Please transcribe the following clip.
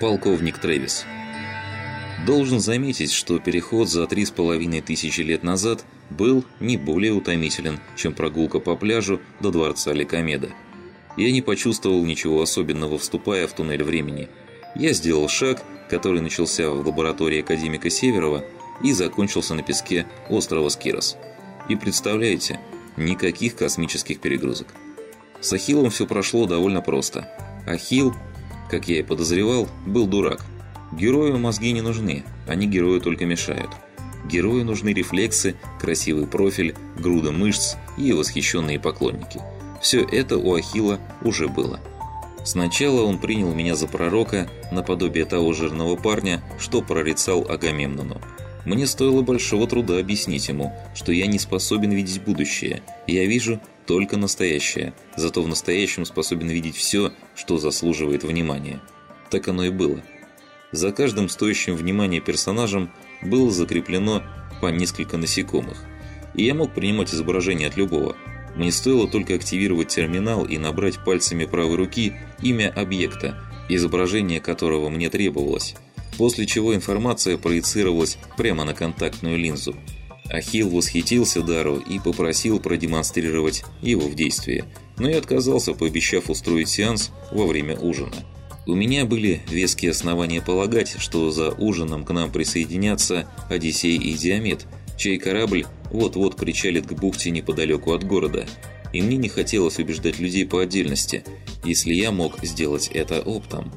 Полковник Трэвис. Должен заметить, что переход за три с половиной тысячи лет назад был не более утомителен, чем прогулка по пляжу до дворца Ликомеда. Я не почувствовал ничего особенного, вступая в туннель времени. Я сделал шаг, который начался в лаборатории академика Северова и закончился на песке острова Скирос. И представляете, никаких космических перегрузок. С Ахиллом все прошло довольно просто. Ахилл, как я и подозревал, был дурак. Герою мозги не нужны, они герою только мешают. Герою нужны рефлексы, красивый профиль, груда мышц и восхищенные поклонники. Все это у Ахилла уже было. Сначала он принял меня за пророка, наподобие того жирного парня, что прорицал Агамемнону. Мне стоило большого труда объяснить ему, что я не способен видеть будущее, я вижу только настоящее, зато в настоящем способен видеть все, что заслуживает внимания. Так оно и было. За каждым стоящим внимания персонажем было закреплено по несколько насекомых, и я мог принимать изображение от любого. Мне стоило только активировать терминал и набрать пальцами правой руки имя объекта, изображение которого мне требовалось, после чего информация проецировалась прямо на контактную линзу. Ахилл восхитился дару и попросил продемонстрировать его в действии, но я отказался, пообещав устроить сеанс во время ужина. У меня были веские основания полагать, что за ужином к нам присоединятся Одиссей и Диамет, чей корабль вот-вот причалит к бухте неподалеку от города. И мне не хотелось убеждать людей по отдельности, если я мог сделать это оптом.